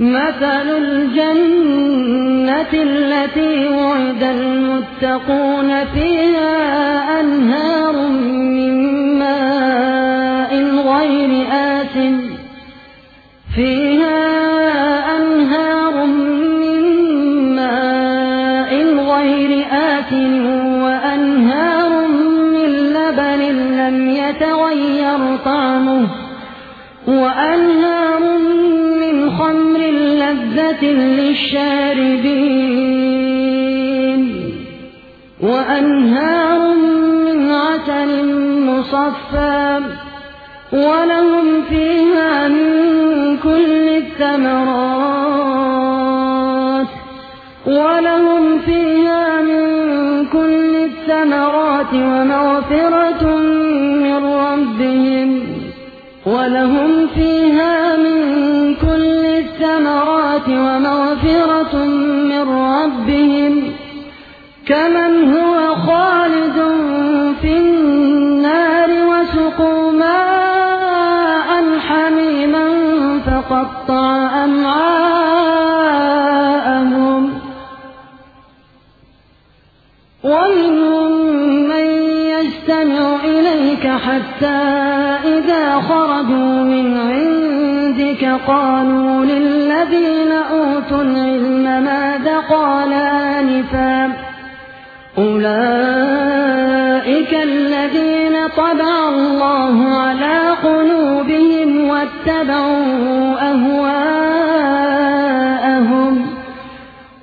مثل الجنة التي وعد المتقون فيها أنهار من ماء غير آس فيها أنهار من ماء غير آس وأنهار من لبن لم يتغير طعمه. وأنهار لذة للشاربين وأنهار من عسل مصفى ولهم فيها من كل الثمرات ولهم فيها من كل الثمرات ومغفرة الثمرات ومغفرة من ربهم كمن هو خالد في النار وسقوا ماء حميما فقطع أمعاءهم ومنهم من يستمع إليك حتى إذا خرجوا من عندك قالوا للذين أوتوا العلم ماذا قال آنفا أولئك الذين طبع الله على قلوبهم واتبعوا أهواءهم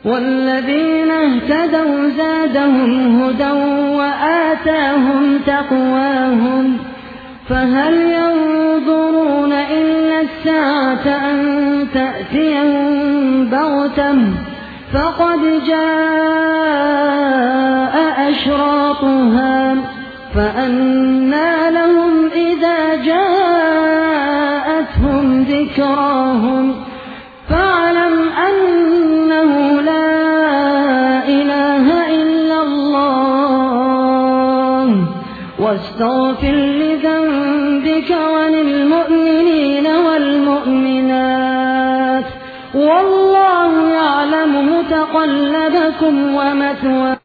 والذين اهتدوا زادهم هدى وآتاهم تقواهم فهل ينظرون الساعة أن تأتيهم بغتة فقد جاء أشراطها فأنى لهم إذا جاءتهم ذكراهم فاعلم أنه لا إله إلا الله واستغفر لذنبك وللمؤمنين متقلبكم ومثواكم